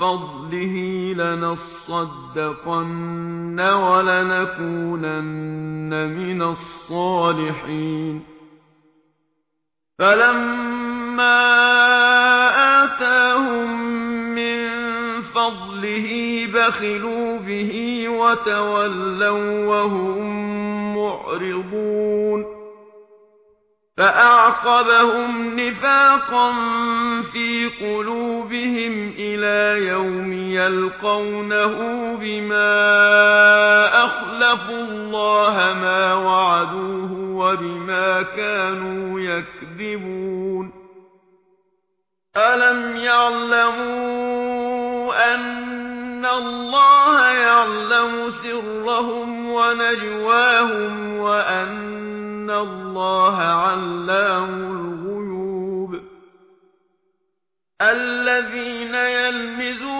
فضله لنصدقن ولنكونن من الصالحين. فلما آتاهم من فضله بخلوا به وتولوا وهم معرضون. فأعقبهم نفاقا في قلوبهم يلقونه بما أخلفوا الله ما وعدوه وبما كانوا يكذبون ألم يعلموا أن الله يعلم سرهم ونجواهم وأن الله علام الغيوب الذين يلمزون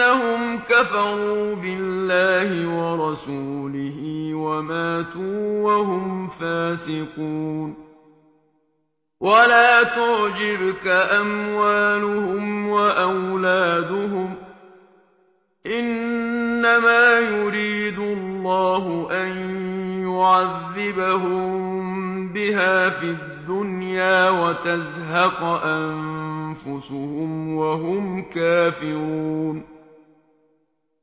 انهم كفروا بالله ورسوله وماتوا وهم فاسقون ولا تعجبك اموالهم واولادهم انما يريد الله ان يعذبهم بها في الدنيا وتزهق انفسهم وهم كافرون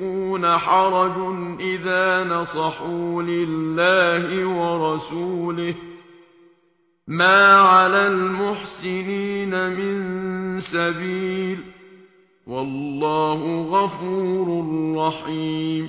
المشركون حرج إذا نصحوا لله ورسوله ما على المحسنين من سبيل والله غفور رحيم